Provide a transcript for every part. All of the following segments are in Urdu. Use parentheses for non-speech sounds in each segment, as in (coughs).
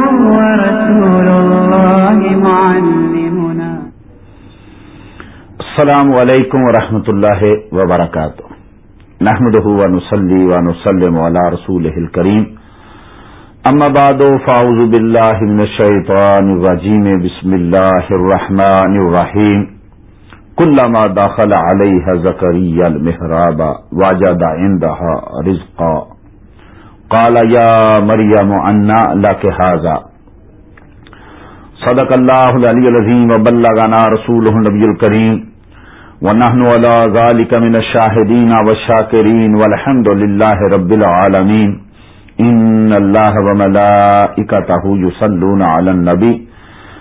ورسول الله معلمنا السلام علیکم ورحمۃ اللہ وبرکاتہ۔ نحمده ونصلي ونسلم على رسوله الكريم اما بعد، فاعوذ بالله من الشيطان الرجيم بسم الله الرحمن الرحيم كلما دخل عليها زكريا المحراب، وجد عندها رزقا۔ قال يا مريم أنى لك هذا. صدق اللہ الله العلي العظيم وبلغنا رسوله النبي الكريم. ونحن على ذلك من الشاهدين والشاكرين والحمد لله رب العالمين. إن الله وملائكته يصلون على النبي.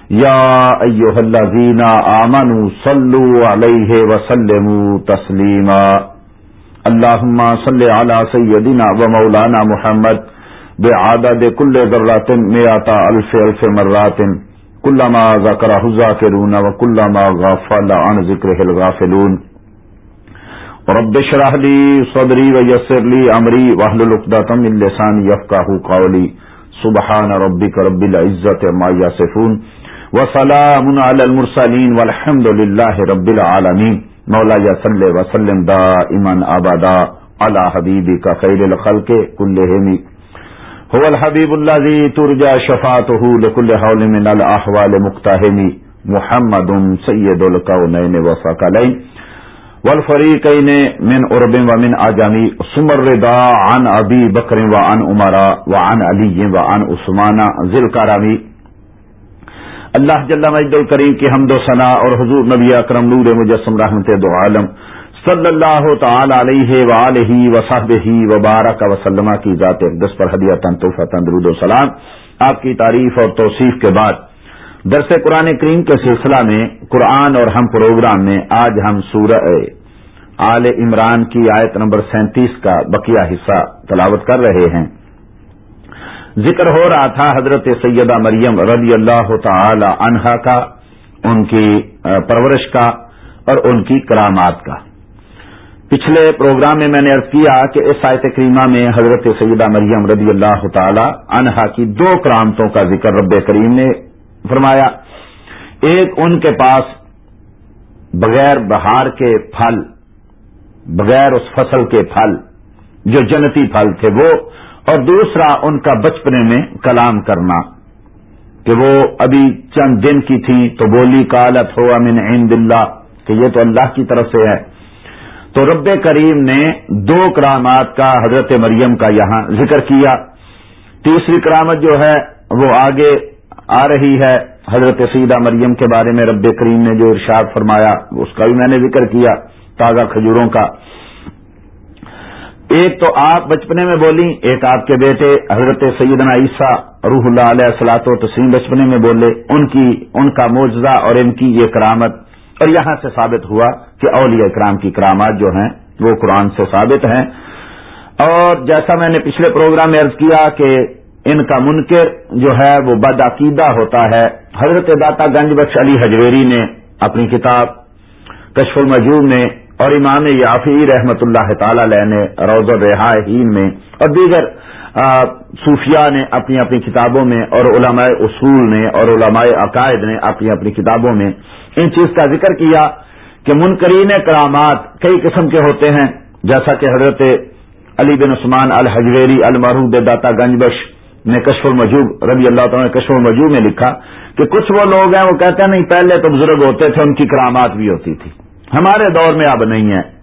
يا أيها الذين آمنوا صلوا عليه وسلموا تسليما. اللهم صل على سيدنا ومولانا محمد بعدد كل ذرة مئة ألف ألف مرات كلما ذكره الذاكرون وكلما غفل عن ذكره الغافلون. رب اشرح لي صدري ويسر لي أمري واحلل عقدة من لساني يفقهوا قولي سبحان ربك رب العزة ما يصفون وسلام على المرسلين والحمد لله رب العالمين مولا یا صلی وسلم دا ایمن آبادا على حبیبی کا خیر الخلق كلهم. هو الحبیب الذي ترجى شفاعته لكل حول من الاحوال مقتهم. محمد سید الكونين وثقلين. والفريقين من عرب ومن اجم ثم الرضا عن ابي بكر وعن عمر وعن علي وعن عثمان ذي الكرم. اللہ جل مجد الکریم کی حمد و ثنا اور حضور نبی اکرم نور مجسم رحمت دو عالم صلی اللہ تعالی علیہ وآلہ وصحبہ وبارک وسلم کی ذات اقدس پر ہدیہ تنطفہ تندرود و سلام۔ آپ کی تعریف اور توصیف کے بعد درس قرآن کریم کے سلسلہ میں قرآن اور ہم پروگرام میں آج ہم سورہ آل عمران کی آیت نمبر سینتیس کا بقیہ حصہ تلاوت کر رہے ہیں۔ ذکر ہو رہا تھا حضرت سیدہ مریم رضی اللہ تعالی عنہا کا، ان کی پرورش کا اور ان کی کرامات کا۔ پچھلے پروگرام میں میں نے ارض کیا کہ اس آیت کریمہ میں حضرت سیدہ مریم رضی اللہ تعالی عنہا کی دو کرامتوں کا ذکر رب کریم نے فرمایا۔ ایک، ان کے پاس بغیر بہار کے پھل، بغیر اس فصل کے پھل جو جنتی پھل تھے، وہ اور دوسرا ان کا بچپنے میں کلام کرنا کہ وہ ابھی چند دن کی تھی تو بولی کالت ہو امن عند اللہ کہ یہ تو اللہ کی طرف سے ہے۔ تو رب کریم نے دو کرامات کا حضرت مریم کا یہاں ذکر کیا۔ تیسری کرامت جو ہے وہ آگے آ رہی ہے۔ حضرت سیدہ مریم کے بارے میں رب کریم نے جو ارشاد فرمایا، اس کا بھی میں نے ذکر کیا تازہ کھجوروں کا۔ ایک تو آپ بچپنے میں بولی ایک آپ کے بیٹے حضرت سیدنا عیسیٰ روح اللہ علیہ السلاط و تسیم بچپنے میں بولے، ان کی، ان کا معجزہ اور ان کی یہ کرامت۔ اور یہاں سے ثابت ہوا کہ اولیاء اکرام کی کرامات جو ہیں، وہ قرآن سے ثابت ہیں۔ اور جیسا میں نے پچھلے پروگرام میں عرض کیا کہ ان کا منکر جو ہے، وہ بدعقیدہ ہوتا ہے۔ حضرت داتا گنج بخش علی حجویری نے اپنی کتاب کشف المجوب میں اور امام یافی رحمت اللہ تعالی علیہ نے روز الرحاہین میں اور دیگر صوفیاء نے اپنی اپنی کتابوں میں اور علماء اصول نے اور علماء عقائد نے اپنی اپنی کتابوں میں ان چیز کا ذکر کیا کہ منکرین کرامات کئی قسم کے ہوتے ہیں، جیسا کہ حضرت علی بن عثمان الحجویری المحروب داتا گنج نے کشف المجوب ربی اللہ تعالیٰ نے کشف المجوب میں لکھا کہ کچھ وہ لوگ ہیں، وہ کہتے ہیں نہیں، پہلے تو بزرگ ہوتے تھے، ان کی کرامات بھی ہوتی تھی۔ ہمارے دور میں اب نہیں ہے۔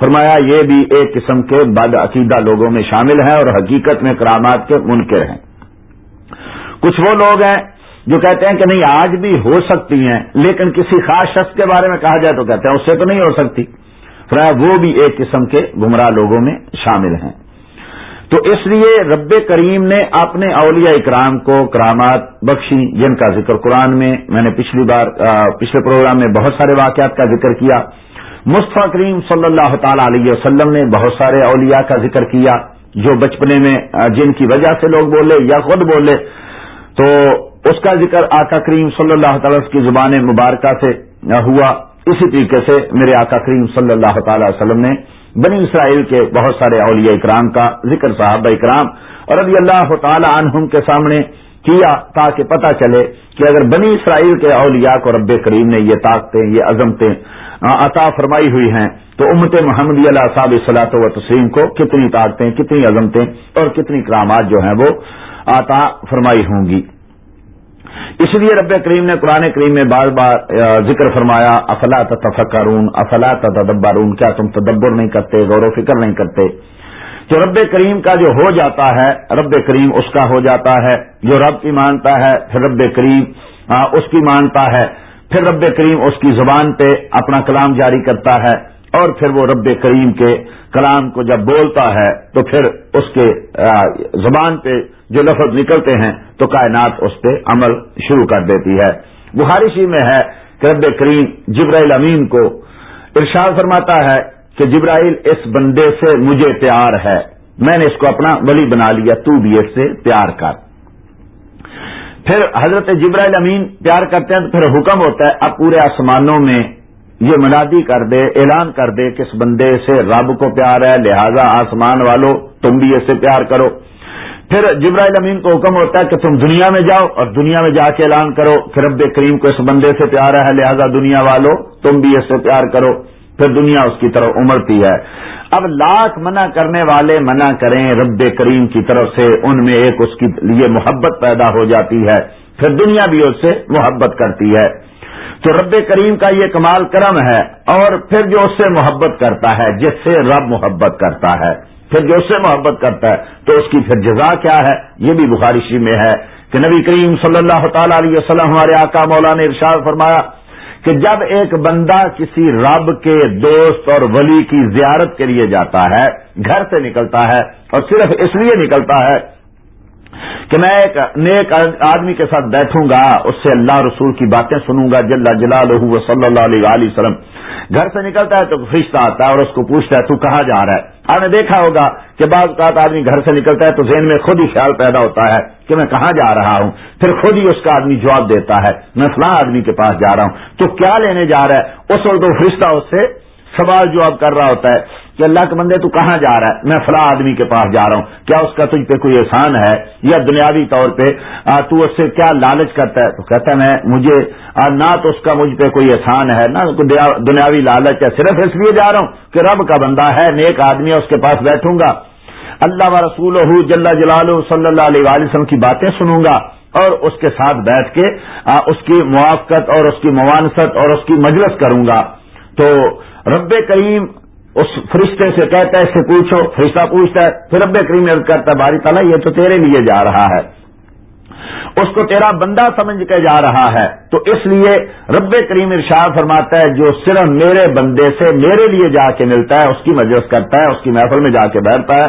فرمایا، یہ بھی ایک قسم کے بد عقیدہ لوگوں میں شامل ہیں اور حقیقت میں کرامات کے منکر ہیں۔ کچھ وہ لوگ ہیں جو کہتے ہیں کہ نہیں، آج بھی ہو سکتی ہیں، لیکن کسی خاص شخص کے بارے میں کہا جائے تو کہتے ہیں، اس سے تو نہیں ہو سکتی۔ فرمایا، وہ بھی ایک قسم کے گمراہ لوگوں میں شامل ہیں۔ تو اس لیے رب کریم نے اپنے اولیاء اکرام کو کرامات بخشی، جن کا ذکر قرآن میں میں نے پچھلی بار پچھلے پروگرام میں بہت سارے واقعات کا ذکر کیا۔ مصطفیٰ کریم صلی اللہ تعالی علیہ وسلم نے بہت سارے اولیاء کا ذکر کیا، جو بچپنے میں جن کی وجہ سے لوگ بولے یا خود بولے۔ تو اس کا ذکر آقا کریم صلی اللہ تعالی کی زبان مبارکہ سے ہوا۔ اسی طریقے سے میرے آقا کریم صلی اللہ تعالی وسلم نے بنی اسرائیل کے بہت سارے اولیاء اکرام کا ذکر صاحب اکرام اور ابھی اللہ تعالی عنہم کے سامنے کیا تاکہ پتہ چلے کہ اگر بنی اسرائیل کے اولیاء کو رب کریم نے یہ طاقتیں، یہ عظمتیں عطا فرمائی ہوئی ہیں، تو امت محمدی علیہ صاحب صلاح و تسلیم کو کتنی طاقتیں، کتنی عظمتیں اور کتنی کرامات جو ہیں وہ عطا فرمائی ہوں گی۔ اس لیے رب کریم نے قرآن کریم میں بار بار ذکر فرمایا، افلا تفکرون افلا تدبرون کیا تم تدبر نہیں کرتے، غور و فکر نہیں کرتے؟ جو رب کریم کا جو ہو جاتا ہے، رب کریم اس کا ہو جاتا ہے، جو رب کی مانتا ہے، پھر رب کریم اس کی مانتا ہے، پھر رب کریم اس کی زبان پہ اپنا کلام جاری کرتا ہے، اور پھر وہ رب کریم کے کلام کو جب بولتا ہے تو پھر اس کے زبان پہ جو لفظ نکلتے ہیں تو کائنات اس پہ عمل شروع کر دیتی ہے۔ بخاری شی میں ہے کہ رب کریم جبرائیل امین کو ارشاد فرماتا ہے کہ جبرائیل اس بندے سے مجھے پیار ہے۔ میں نے اس کو اپنا ولی بنا لیا، تو بھی اس سے پیار کر۔ پھر حضرت جبرائیل امین پیار کرتے ہیں تو پھر حکم ہوتا ہے، اب پورے آسمانوں میں یہ منادی کر دے، اعلان کر دے کہ اس بندے سے رب کو پیار ہے، لہذا آسمان والوں تم بھی اس سے پیار کرو۔ پھر جبرائیل امین کو حکم ہوتا ہے کہ تم دنیا میں جاؤ اور دنیا میں جا کے اعلان کرو کہ رب کریم کو اس بندے سے پیار ہے، لہذا دنیا والوں تم بھی اس سے پیار کرو۔ پھر دنیا اس کی طرف امرتی ہے۔ اب لاکھ منع کرنے والے منع کریں رب کریم کی طرف سے، ان میں ایک اس کی لیے محبت پیدا ہو جاتی ہے۔ پھر دنیا بھی اس سے محبت کرتی ہے۔ تو رب کریم کا یہ کمال کرم ہے اور پھر جو اس سے محبت کرتا ہے، جس سے رب محبت کرتا ہے۔ پھر جو اس سے محبت کرتا ہے، تو اس کی پھر جزا کیا ہے؟ یہ بھی بخارشی میں ہے کہ نبی کریم صلی اللہ تعالی علیہ وسلم ہمارے آقا مولانا ارشاد فرمایا کہ جب ایک بندہ کسی رب کے دوست اور ولی کی زیارت کے لیے جاتا ہے، گھر سے نکلتا ہے اور صرف اس لیے نکلتا ہے کہ میں ایک نیک آدمی کے ساتھ بیٹھوں گا، اس سے اللہ رسول کی باتیں سنوں گا، جل جلال صلی اللہ علیہ وسلم۔ گھر سے نکلتا ہے تو فرشتہ آتا ہے اور اس کو پوچھتا ہے، تو کہاں جا رہا ہے؟ آپ نے دیکھا ہوگا کہ بعض اوقات آدمی گھر سے نکلتا ہے تو ذہن میں خود ہی خیال پیدا ہوتا ہے کہ میں کہاں جا رہا ہوں۔ پھر خود ہی اس کا آدمی جواب دیتا ہے، میں فلاں آدمی کے پاس جا رہا ہوں۔ تو کیا لینے جا رہا ہے؟ اس وقت وہ فرشتہ اس سے سوال جواب کر رہا ہوتا ہے کہ اللہ کے بندے تو کہاں جا رہا ہے؟ میں فلاں آدمی کے پاس جا رہا ہوں۔ کیا اس کا تجھ پہ کوئی احسان ہے؟ یا دنیاوی طور پہ تو اس سے کیا لالچ کرتا ہے؟ تو کہتا ہے، میں، مجھے نہ تو اس کا مجھ پہ کوئی احسان ہے، نہ دنیاوی لالچ ہے۔ صرف اس لیے جا رہا ہوں کہ رب کا بندہ ہے، نیک آدمی ہے، اس کے پاس بیٹھوں گا۔ اللہ و رسول جل جلال صلی اللہ علیہ وسلم کی باتیں سنوں گا اور اس کے ساتھ بیٹھ کے اس کی موافقت اور اس کی موانست اور اس کی مجلس کروں گا۔ تو رب کریم اس فرشتے سے کہتا ہے، اس سے پوچھو، فرشتہ پوچھتا ہے، پھر رب کریم عرض کرتا ہے، باری تعالیٰ، یہ تو تیرے لیے جا رہا ہے۔ اس کو تیرا بندہ سمجھ کے جا رہا ہے۔ تو اس لیے رب کریم ارشاد فرماتا ہے، جو صرف میرے بندے سے میرے لیے جا کے ملتا ہے، اس کی مجلس کرتا ہے، اس کی محفل میں جا کے بیٹھتا ہے۔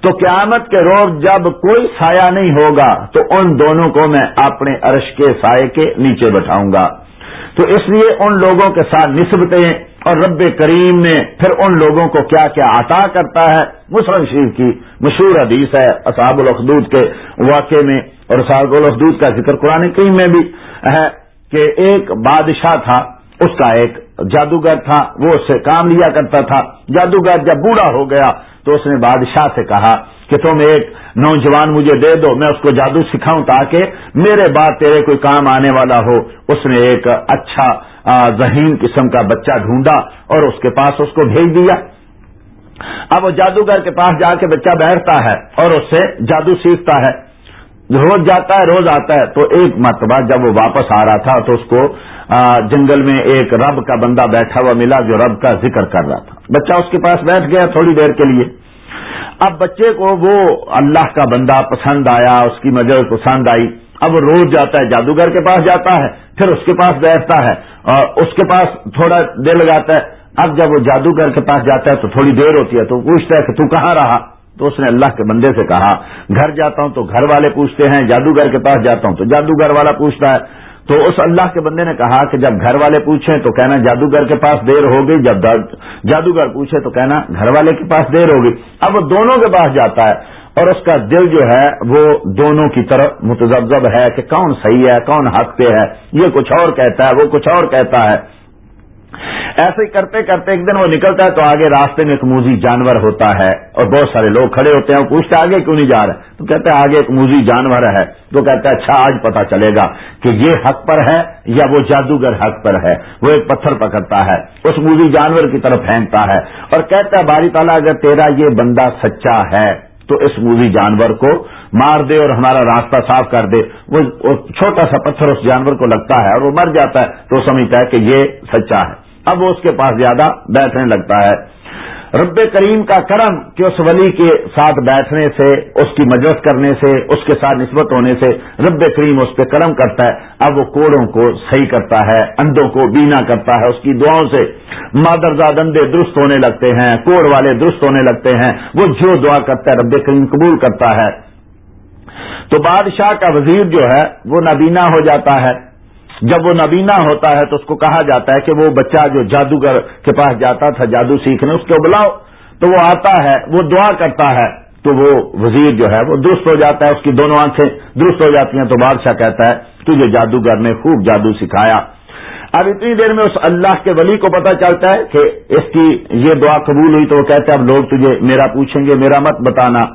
تو قیامت کے روز جب کوئی سایہ نہیں ہوگا، تو ان دونوں کو میں اپنے عرش کے سائے کے نیچے بٹھاؤں گا۔ تو اس لیے ان لوگوں کے ساتھ نسبتیں اور رب کریم نے پھر ان لوگوں کو کیا کیا عطا کرتا ہے؟ مسلم شریف کی مشہور حدیث ہے اصحاب الخدود کے واقعے میں اور اصحاب الخدود کا ذکر قرآن کریم میں بھی ہے کہ ایک بادشاہ تھا، اس کا ایک جادوگر تھا، وہ اس سے کام لیا کرتا تھا۔ جادوگر جب بوڑھا ہو گیا تو اس نے بادشاہ سے کہا کہ تم ایک نوجوان مجھے دے دو، میں اس کو جادو سکھاؤں تاکہ میرے بعد تیرے کوئی کام آنے والا ہو۔ اس نے ایک اچھا ذہین قسم کا بچہ ڈھونڈا اور اس کے پاس اس کو بھیج دیا۔ اب وہ جادوگر کے پاس جا کے بچہ بیٹھتا ہے اور اس سے جادو سیکھتا ہے۔ روز جاتا ہے، روز آتا ہے۔ تو ایک مرتبہ جب وہ واپس آ رہا تھا تو اس کو جنگل میں ایک رب کا بندہ بیٹھا ہوا ملا جو رب کا ذکر کر رہا تھا۔ بچہ اس کے پاس بیٹھ گیا تھوڑی دیر کے لیے۔ اب بچے کو وہ اللہ کا بندہ پسند آیا، اس کی مجل پسند آئی۔ اب وہ روز جاتا ہے، جادوگر کے پاس جاتا ہے، پھر اس کے پاس بیٹھتا ہے اور اس کے پاس تھوڑا دیر لگاتا ہے۔ اب جب وہ جادوگر کے پاس جاتا ہے تو تھوڑی دیر ہوتی ہے، تو پوچھتا ہے کہ تو کہاں رہا؟ تو اس نے اللہ کے بندے سے کہا، گھر جاتا ہوں تو گھر والے پوچھتے ہیں، جادوگر کے پاس جاتا ہوں تو جادوگر والا پوچھتا ہے تو اس اللہ کے بندے نے کہا کہ جب گھر والے پوچھیں تو کہنا جادوگر کے پاس دیر ہوگی، جب جادوگر پوچھے تو کہنا گھر والے کے پاس دیر ہوگی۔ اب وہ دونوں کے پاس جاتا ہے اور اس کا دل جو ہے وہ دونوں کی طرف متضب ہے کہ کون صحیح ہے، کون حق پہ ہے۔ یہ کچھ اور کہتا ہے، وہ کچھ اور کہتا ہے۔ ایسے کرتے کرتے ایک دن وہ نکلتا ہے تو آگے راستے میں ایک موزی جانور ہوتا ہے اور بہت سارے لوگ کھڑے ہوتے ہیں، وہ پوچھتے آگے کیوں نہیں جا رہے؟ تو کہتے ہیں، آگے ایک موزی جانور ہے۔ تو کہتا ہے اچھا آج پتا چلے گا کہ یہ حق پر ہے یا وہ جادوگر حق پر ہے۔ وہ ایک پتھر پکڑتا ہے، اس موزی جانور کی طرف پھینکتا ہے اور کہتا ہے، باری تعالیٰ، اگر تیرا یہ بندہ سچا ہے تو اس موزی جانور کو مار دے اور ہمارا راستہ صاف کر دے۔ وہ چھوٹا سا پتھر اس جانور کو لگتا ہے اور وہ مر جاتا ہے تو سمجھتا ہے کہ یہ سچا ہے۔ اب وہ اس کے پاس زیادہ بیٹھنے لگتا ہے۔ رب کریم کا کرم کہ اس ولی کے ساتھ بیٹھنے سے، اس کی مجلس کرنے سے، اس کے ساتھ نسبت ہونے سے رب کریم اس پہ کرم کرتا ہے۔ اب وہ کوڑوں کو صحیح کرتا ہے اندوں کو بینا کرتا ہے، اس کی دعاؤں سے مادرزاد اندے درست ہونے لگتے ہیں، کوڑ والے درست ہونے لگتے ہیں۔ وہ جو دعا کرتا ہے، رب کریم قبول کرتا ہے۔ تو بادشاہ کا وزیر جو ہے، وہ نبینا ہو جاتا ہے۔ جب وہ نبینا ہوتا ہے تو اس کو کہا جاتا ہے کہ وہ بچہ جو جادوگر کے پاس جاتا تھا جادو سیکھنے، اس کو بلاؤ۔ تو وہ آتا ہے، وہ دعا کرتا ہے، تو وہ وزیر جو ہے وہ درست ہو جاتا ہے، اس کی دونوں آنکھیں درست ہو جاتی ہیں۔ تو بادشاہ کہتا ہے، تجھے جادوگر نے خوب جادو سکھایا۔ اب اتنی دیر میں اس اللہ کے ولی کو پتا چلتا ہے کہ اس کی یہ دعا قبول ہوئی تو وہ کہتا ہے اب لوگ تجھے میرا پوچھیں گے، میرا مت بتانا۔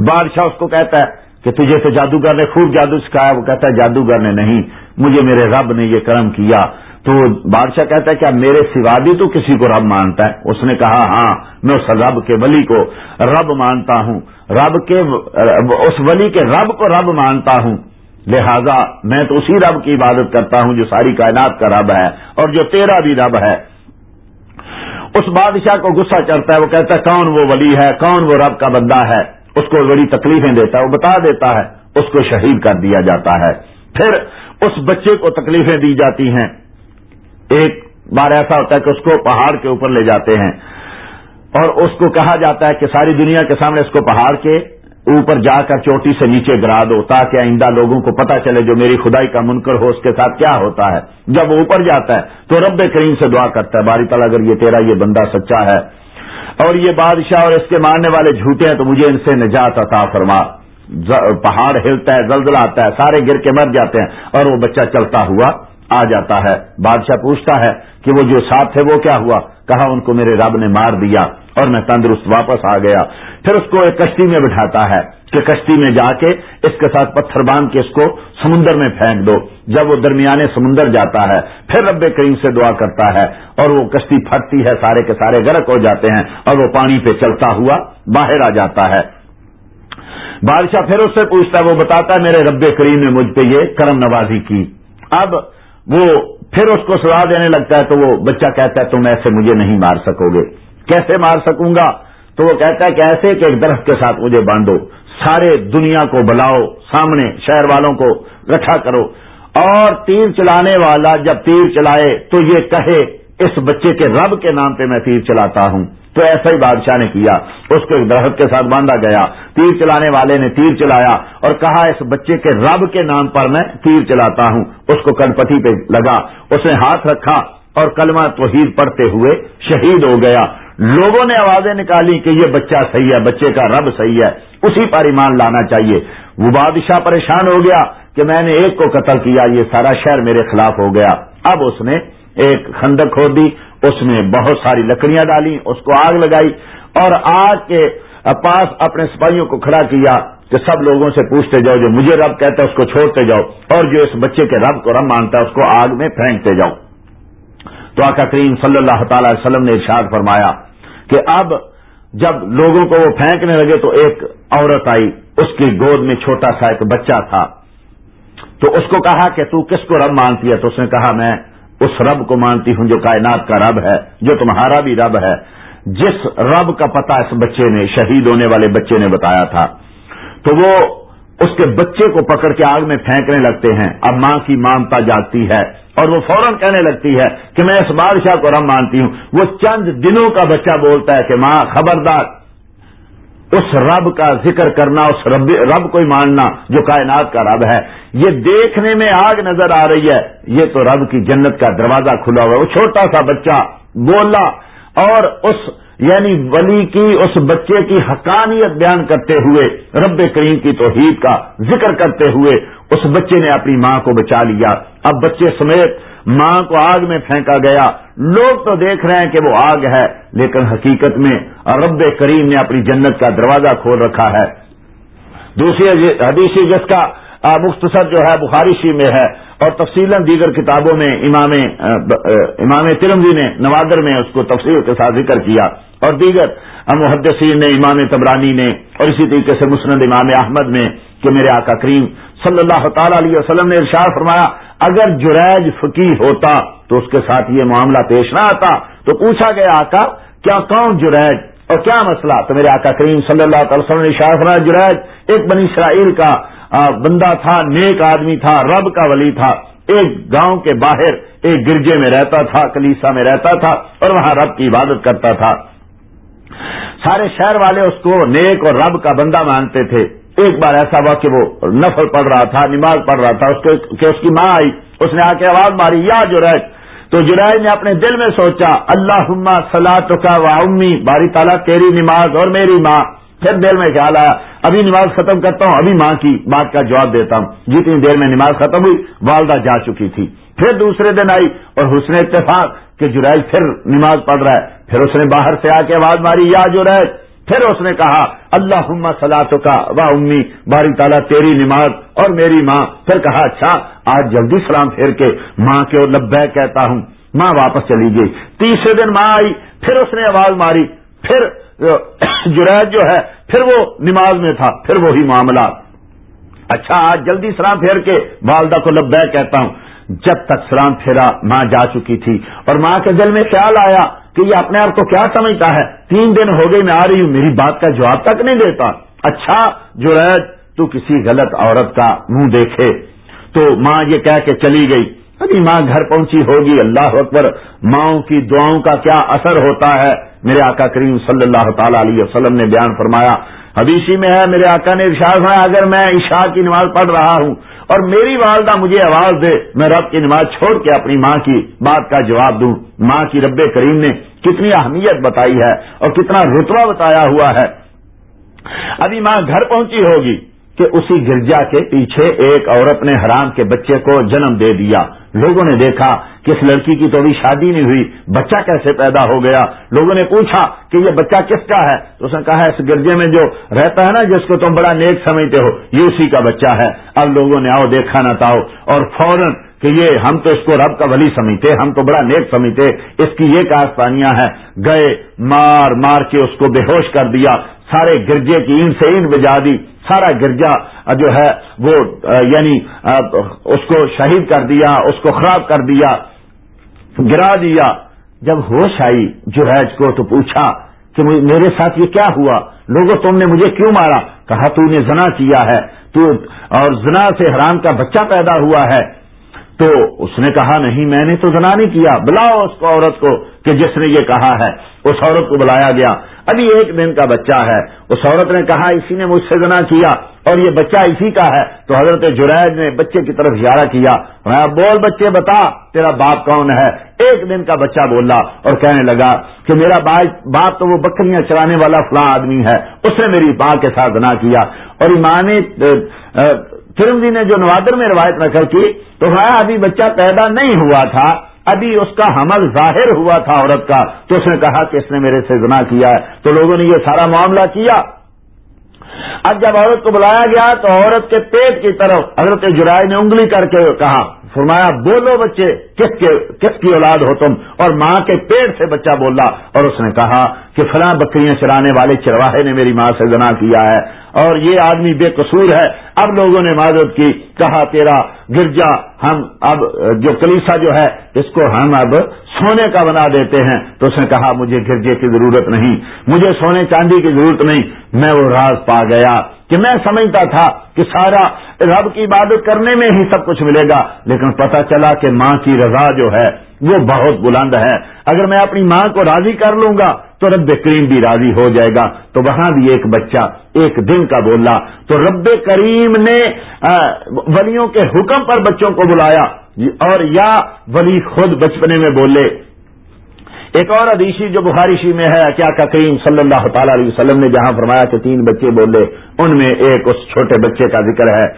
بادشاہ اس کو کہتا ہے کہ تجھے تو جادوگر نے خوب جادو سکھایا، وہ کہتا ہے، جادوگر نے نہیں۔ مجھے میرے رب نے یہ کرم کیا تو بادشاہ کہتا ہے کیا میرے سوا بھی تو کسی کو رب مانتا ہے؟ اس نے کہا ہاں میں اس رب کے ولی کو رب مانتا ہوں۔ رب کے اس ولی کے رب کو رب مانتا ہوں۔ لہذا میں تو اسی رب کی عبادت کرتا ہوں جو ساری کائنات کا رب ہے اور جو تیرا بھی رب ہے۔ اس بادشاہ کو غصہ چڑھتا ہے، وہ کہتا ہے، کون وہ ولی ہے؟ کون وہ رب کا بندہ ہے؟ اس کو بڑی تکلیفیں دیتا ہے، وہ بتا دیتا ہے، اس کو شہید کر دیا جاتا ہے۔ پھر اس بچے کو تکلیفیں دی جاتی ہیں۔ ایک بار ایسا ہوتا ہے کہ اس کو پہاڑ کے اوپر لے جاتے ہیں اور اس کو کہا جاتا ہے کہ ساری دنیا کے سامنے اس کو پہاڑ کے اوپر جا کر چوٹی سے نیچے گرا دو تاکہ آئندہ لوگوں کو پتا چلے جو میری خدائی کا منکر ہو اس کے ساتھ کیا ہوتا ہے۔ جب وہ اوپر جاتا ہے تو رب کریم سے دعا کرتا ہے، باری تعالیٰ، اگر یہ تیرا یہ بندہ سچا ہے اور یہ بادشاہ اور اس کے ماننے والے جھوٹے ہیں تو مجھے ان سے نجات عطا فرما۔ پہاڑ ہلتا ہے، زلزلہ آتا ہے، سارے گر کے مر جاتے ہیں اور وہ بچہ چلتا ہوا آ جاتا ہے۔ بادشاہ پوچھتا ہے کہ وہ جو ساتھ تھے وہ کیا ہوا؟ کہا، ان کو میرے رب نے مار دیا اور میں تندرست واپس آ گیا۔ پھر اس کو ایک کشتی میں بٹھاتا ہے کہ کشتی میں جا کے اس کے ساتھ پتھر باندھ کے اس کو سمندر میں پھینک دو۔ جب وہ درمیانے سمندر جاتا ہے، پھر رب کریم سے دعا کرتا ہے اور وہ کشتی پھٹتی ہے، سارے کے سارے گرک ہو جاتے ہیں اور وہ پانی پہ چلتا ہوا باہر آ جاتا ہے۔ بادشاہ پھر اس سے پوچھتا ہے، وہ بتاتا ہے، میرے رب کریم نے مجھ پہ یہ کرم نوازی کی۔ اب وہ پھر اس کو سلا دینے لگتا ہے تو وہ بچہ کہتا ہے، تم ایسے مجھے نہیں مار سکو گے۔ کیسے مار سکوں گا؟ تو وہ کہتا ہے کہ ایسے کہ ایک درخت کے ساتھ مجھے باندھو، سارے دنیا کو بلاؤ، سامنے شہر والوں کو رکھا کرو۔ اور تیر چلانے والا جب تیر چلائے تو یہ کہے اس بچے کے رب کے نام پہ میں تیر چلاتا ہوں۔ تو ایسا ہی بادشاہ نے کیا۔ اس کو ایک درخت کے ساتھ باندھا گیا۔ تیر چلانے والے نے تیر چلایا اور کہا، اس بچے کے رب کے نام پر میں تیر چلاتا ہوں۔ اس کو کنپٹی پہ لگا۔ اس نے ہاتھ رکھا اور کلمہ توحید پڑھتے ہوئے شہید ہو گیا۔ لوگوں نے آوازیں نکالی کہ یہ بچہ صحیح ہے، بچے کا رب صحیح ہے۔ اسی پر ایمان لانا چاہیے۔ وہ بادشاہ پریشان ہو گیا کہ میں نے ایک کو قتل کیا، یہ سارا شہر میرے خلاف ہو گیا۔ اب اس نے ایک خندق کھود دی اس میں بہت ساری لکڑیاں ڈالی، اس کو آگ لگائی اور آگ کے پاس اپنے سپاہیوں کو کھڑا کیا کہ سب لوگوں سے پوچھتے جاؤ جو مجھے رب کہتا ہے، اس کو چھوڑتے جاؤ اور جو اس بچے کے رب کو رب مانتا ہے، اس کو آگ میں پھینکتے جاؤ۔ تو آقا کریم صلی اللہ تعالی وسلم نے ارشاد فرمایا کہ اب جب لوگوں کو وہ پھینکنے لگے تو ایک عورت آئی، اس کی گود میں چھوٹا سا ایک بچہ تھا۔ تو اس کو کہا کہ تو کس کو رب مانتی ہے؟ تو اس نے کہا، میں اس رب کو مانتی ہوں جو کائنات کا رب ہے، جو تمہارا بھی رب ہے۔ جس رب کا پتا اس بچے نے، شہید ہونے والے بچے نے بتایا تھا۔ تو وہ اس کے بچے کو پکڑ کے آگ میں پھینکنے لگتے ہیں۔ اب ماں کی مانتا جاتی ہے اور وہ فوراً کہنے لگتی ہے کہ میں اس بادشاہ کو رب مانتی ہوں۔ وہ چند دنوں کا بچہ بولتا ہے کہ ماں، خبردار اس رب کا ذکر کرنا، اس رب رب کو ہی ماننا جو کائنات کا رب ہے۔ یہ دیکھنے میں آگ نظر آ رہی ہے۔ یہ تو رب کی جنت کا دروازہ کھلا ہوا ہے۔ وہ چھوٹا سا بچہ بولا اور اس یعنی ولی کی، اس بچے کی حقانیت بیان کرتے ہوئے، رب کریم کی توحید کا ذکر کرتے ہوئے، اس بچے نے اپنی ماں کو بچا لیا۔ اب بچے سمیت ماں کو آگ میں پھینکا گیا۔ لوگ تو دیکھ رہے ہیں کہ وہ آگ ہے، لیکن حقیقت میں رب کریم نے اپنی جنت کا دروازہ کھول رکھا ہے۔ دوسری حدیثی جس کا مختصر جو ہے، بخاری شی میں ہے۔ اور تفصیل دیگر کتابوں میں امام امام ترمزی نے نوادر میں اس کو تفصیل کے ساتھ ذکر کیا۔ اور دیگر محدثین نے، امام تبرانی نے، اور اسی طریقے سے مسند امام احمد میں، کہ میرے آقا کریم صلی اللہ تعالی علیہ وسلم نے ارشاد فرمایا اگر جریج فقی ہوتا تو اس کے ساتھ یہ معاملہ پیش نہ آتا تو پوچھا گیا آقا، کیا کون جریج؟ اور کیا مسئلہ؟ تو میرے آقا کریم صلی اللہ تعالی وسلم نے ارشاد فرمایا، جریج ایک بنی اسرائیل کا بندہ تھا، نیک آدمی تھا، رب کا ولی تھا۔ ایک گاؤں کے باہر ایک گرجے میں رہتا تھا، کلیسا میں رہتا تھا اور وہاں رب کی عبادت کرتا تھا۔ سارے شہر والے اس کو نیک اور رب کا بندہ مانتے تھے۔ ایک بار ایسا ہوا کہ وہ نفل پڑھ رہا تھا نماز پڑھ رہا تھا، اس کہ اس کی ماں آئی، اس نے آ کے آواز ماری، یا جرائج تو جرائج نے اپنے دل میں سوچا اللہ سلا کا وا امی باری تعالیٰ، تیری نماز اور میری ماں۔ پھر دل میں خیال آیا، ابھی نماز ختم کرتا ہوں، ابھی ماں کی بات کا جواب دیتا ہوں۔ جتنی دیر میں نماز ختم ہوئی، والدہ جا چکی تھی۔ پھر دوسرے دن آئی اور حسن اتفاق کہ جرائل پھر نماز پڑھ رہا ہے۔ پھر اس نے باہر سے آ کے آواز ماری، یا جرائل پھر اس نے کہا اللہ سلاط کا واہ امی، باری تعالیٰ، تیری نماز اور میری ماں. پھر کہا اچھا آج جلدی سلام پھیر کے ماں کے لبے کہتا ہوں. ماں واپس چلی گئی۔ تیسرے دن ماں آئی، پھر اس نے آواز ماری۔ پھر (coughs) جرید جو ہے، پھر وہ نماز میں تھا، پھر وہی معاملہ۔ اچھا آج جلدی سلام پھیر کے والدہ کو لبے کہتا ہوں۔ جب تک سلام پھیرا، ماں جا چکی تھی۔ اور ماں کے دل میں خیال آیا کہ یہ اپنے آپ کو کیا سمجھتا ہے؟ تین دن ہو گئی میں آ رہی ہوں، میری بات کا جواب تک نہیں دیتا۔ اچھا جو تو کسی غلط عورت کا منہ دیکھے۔ تو ماں یہ کہہ کے چلی گئی۔ ابھی ماں گھر پہنچی ہوگی، اللہ اکبر۔ ماؤں کی دعاؤں کا کیا اثر ہوتا ہے؟ میرے آقا کریم صلی اللہ تعالی علیہ وسلم نے بیان فرمایا، حدیثی میں ہے، میرے آقا نے ارشاد ہے اگر میں عشاء کی نماز پڑھ رہا ہوں اور میری والدہ مجھے آواز دے، میں رب کی نماز چھوڑ کے اپنی ماں کی بات کا جواب دوں۔ ماں کی رب کریم نے کتنی اہمیت بتائی ہے اور کتنا رتبہ بتایا ہوا ہے۔ ابھی ماں گھر پہنچی ہوگی۔ کہ اسی گرجا کے پیچھے ایک عورت نے حرام کے بچے کو جنم دے دیا۔ لوگوں نے دیکھا کہ اس لڑکی کی تو ابھی شادی نہیں ہوئی، بچہ کیسے پیدا ہو گیا؟ لوگوں نے پوچھا کہ یہ بچہ کس کا ہے؟ تو اس نے کہا، اس گرجے میں جو رہتا ہے نا، جس کو تم بڑا نیک سمجھتے ہو، یہ اسی کا بچہ ہے۔ اب لوگوں نے آؤ، دیکھا نہ تاؤ۔ اور فوراً کہ یہ ہم تو اس کو رب کا ولی سمجھتے، ہم تو بڑا نیک سمجھتے، اس کی یہ کاستانیاں ہیں۔ گئے مار مار کے اس کو بے ہوش کر دیا۔ سارے گرجے کی اینٹ سے اینٹ بجا دی، سارا گرجا جو ہے وہ یعنی اس کو شہید کر دیا، اس کو خراب کر دیا، گرا دیا۔ جب ہوش آئی جوہیج کو تو پوچھا کہ میرے ساتھ یہ کیا ہوا؟ لوگوں، تم نے مجھے کیوں مارا؟ کہا، تو نے زنا کیا ہے۔ تو، اور زنا سے حرام کا بچہ پیدا ہوا ہے۔ تو اس نے کہا، نہیں، میں نے تو زنا نہیں کیا۔ بلاؤ اس کو عورت کو کہ جس نے یہ کہا ہے۔ اس عورت کو بلایا گیا۔ ابھی ایک دن کا بچہ ہے۔ اس عورت نے کہا، اسی نے مجھ سے گنا کیا اور یہ بچہ اسی کا ہے۔ تو حضرت جرائد نے بچے کی طرف اشارہ کیا۔ میں بول بچے، بتا، تیرا باپ کون ہے؟ ایک دن کا بچہ بولا اور کہنے لگا کہ میرا باپ تو وہ بکریاں چلانے والا فلاں آدمی ہے۔ اس نے میری ماں کے ساتھ گنا کیا۔ اور ایمان فرم جی نے جو نوادر میں روایت نقل کی تو ہاں ابھی بچہ پیدا نہیں ہوا تھا۔ ابھی اس کا حمل ظاہر ہوا تھا عورت کا تو اس نے کہا کہ اس نے میرے سے گنا کیا ہے۔ تو لوگوں نے یہ سارا معاملہ کیا۔ اب جب عورت کو بلایا گیا تو عورت کے پیٹ کی طرف حضرت جرائے نے انگلی کر کے کہا۔ فرمایا، بولو بچے، کس کے، کس کی اولاد ہو تم؟ اور ماں کے پیٹ سے بچہ بولا۔ اور اس نے کہا کہ فلاں بکریاں چرانے والے چرواہے نے میری ماں سے گنا کیا ہے۔ اور یہ آدمی بے قصور ہے۔ اب لوگوں نے معذرت کی، کہا، تیرا گرجا ہم اب، جو کلیسا جو ہے، اس کو ہم اب سونے کا بنا دیتے ہیں۔ تو اس نے کہا، مجھے گرجے کی ضرورت نہیں، مجھے سونے چاندی کی ضرورت نہیں، میں وہ راز پا گیا۔ کہ میں سمجھتا تھا کہ سارا رب کی عبادت کرنے میں ہی سب کچھ ملے گا، لیکن پتا چلا کہ ماں کی رضا جو ہے، وہ بہت بلند ہے۔ اگر میں اپنی ماں کو راضی کر لوں گا، تو رب کریم بھی راضی ہو جائے گا۔ تو وہاں بھی ایک بچہ ایک دن کا بولا۔ تو رب کریم نے ولیوں کے حکم پر بچوں کو بلایا۔ اور یا ولی خود بچپنے میں بولے ایک اور ادیشی جو بخاری شی میں ہے، کیا کا کریم صلی اللہ تعالی علیہ وسلم نے جہاں فرمایا کہ تین بچے بولے، ان میں ایک اس چھوٹے بچے کا ذکر ہے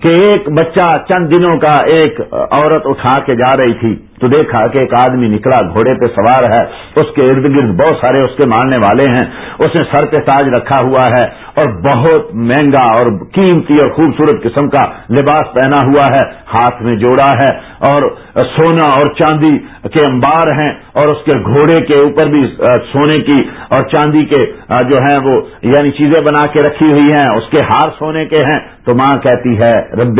کہ ایک بچہ چند دنوں کا ایک عورت اٹھا کے جا رہی تھی۔ تو دیکھا کہ ایک آدمی نکلا، گھوڑے پہ سوار ہے، اس کے ارد گرد بہت سارے اس کے ماننے والے ہیں، اس نے سر پہ تاج رکھا ہوا ہے اور بہت مہنگا اور قیمتی اور خوبصورت قسم کا لباس پہنا ہوا ہے، ہاتھ میں جوڑا ہے اور سونا اور چاندی کے انبار ہیں اور اس کے گھوڑے کے اوپر بھی سونے کی اور چاندی کے جو ہیں وہ یعنی چیزیں بنا کے رکھی ہوئی ہیں، اس کے ہار سونے کے ہیں۔ تو ماں کہتی ہے، رب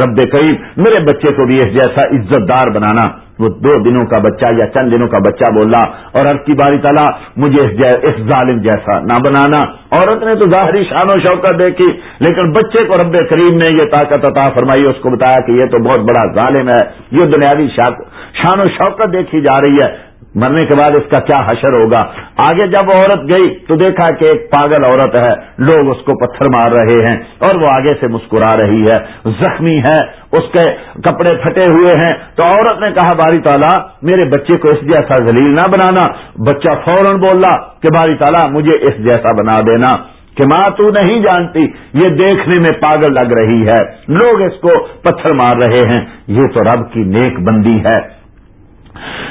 رب قریب، میرے بچے کو بھی اس جیسا عزت دار بنانا۔ وہ دو دنوں کا بچہ یا چند دنوں کا بچہ بولا، اور عرض کی باری تعالیٰ، مجھے اس ظالم جیسا نہ بنانا۔ عورت نے تو ظاہری شان و شوقت دیکھی، لیکن بچے کو رب کریم نے یہ طاقت عطا فرمائی، اس کو بتایا کہ یہ تو بہت بڑا ظالم ہے، یہ دنیاوی شان و شوقت دیکھی جا رہی ہے۔ مرنے کے بعد اس کا کیا حشر ہوگا؟ آگے جب عورت گئی تو دیکھا کہ ایک پاگل عورت ہے، لوگ اس کو پتھر مار رہے ہیں اور وہ آگے سے مسکرا رہی ہے، زخمی ہے، اس کے کپڑے پھٹے ہوئے ہیں۔ تو عورت نے کہا، باری تعالیٰ، میرے بچے کو اس جیسا ذلیل نہ بنانا۔ بچہ فوراً بولا کہ، باری تعالیٰ، مجھے اس جیسا بنا دینا کہ ماں تو نہیں جانتی، یہ دیکھنے میں پاگل لگ رہی ہے۔ لوگ اس کو پتھر مار رہے ہیں۔ یہ تو رب کی نیک بندی ہے۔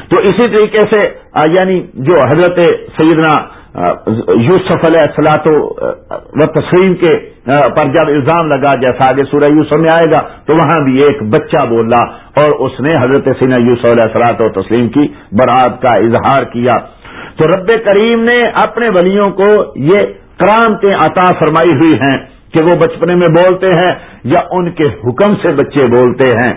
تو اسی طریقے سے یعنی جو حضرت سیدنا یوسف علیہ السلاط و تسلیم کے پر جب الزام لگا، جیسا آگے سورہ یوسف میں آئے گا، تو وہاں بھی ایک بچہ بولا اور اس نے حضرت سینا یوسف علیہ السلاط و تسلیم کی برات کا اظہار کیا۔ تو رب کریم نے اپنے ولیوں کو یہ کرامتیں عطا فرمائی ہوئی ہیں کہ وہ بچپنے میں بولتے ہیں یا ان کے حکم سے بچے بولتے ہیں۔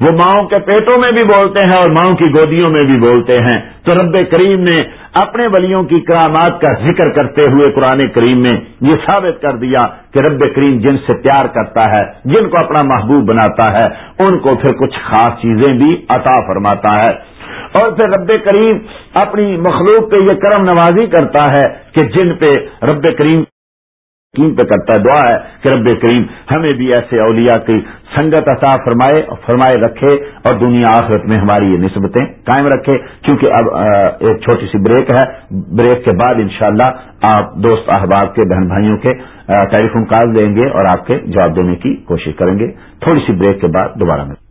وہ ماؤں کے پیٹوں میں بھی بولتے ہیں اور ماؤں کی گودیوں میں بھی بولتے ہیں۔ تو رب کریم نے اپنے ولیوں کی کرامات کا ذکر کرتے ہوئے قرآن کریم میں یہ ثابت کر دیا کہ رب کریم جن سے پیار کرتا ہے، جن کو اپنا محبوب بناتا ہے، ان کو پھر کچھ خاص چیزیں بھی عطا فرماتا ہے۔ اور پھر رب کریم اپنی مخلوق پہ یہ کرم نوازی کرتا ہے کہ جن پہ رب کریم پہ کرتا ہے دعا ہے کہ رب کریم ہمیں بھی ایسے اولیاء کی سنگت عطا فرمائے فرمائے رکھے اور دنیا آخرت میں ہماری یہ نسبتیں قائم رکھے۔ کیونکہ اب ایک چھوٹی سی بریک ہے۔ بریک کے بعد انشاءاللہ آپ دوست احباب کے بہن بھائیوں کے ٹیلی فون کال دیں گے اور آپ کے جواب دینے کی کوشش کریں گے۔ تھوڑی سی بریک کے بعد دوبارہ میں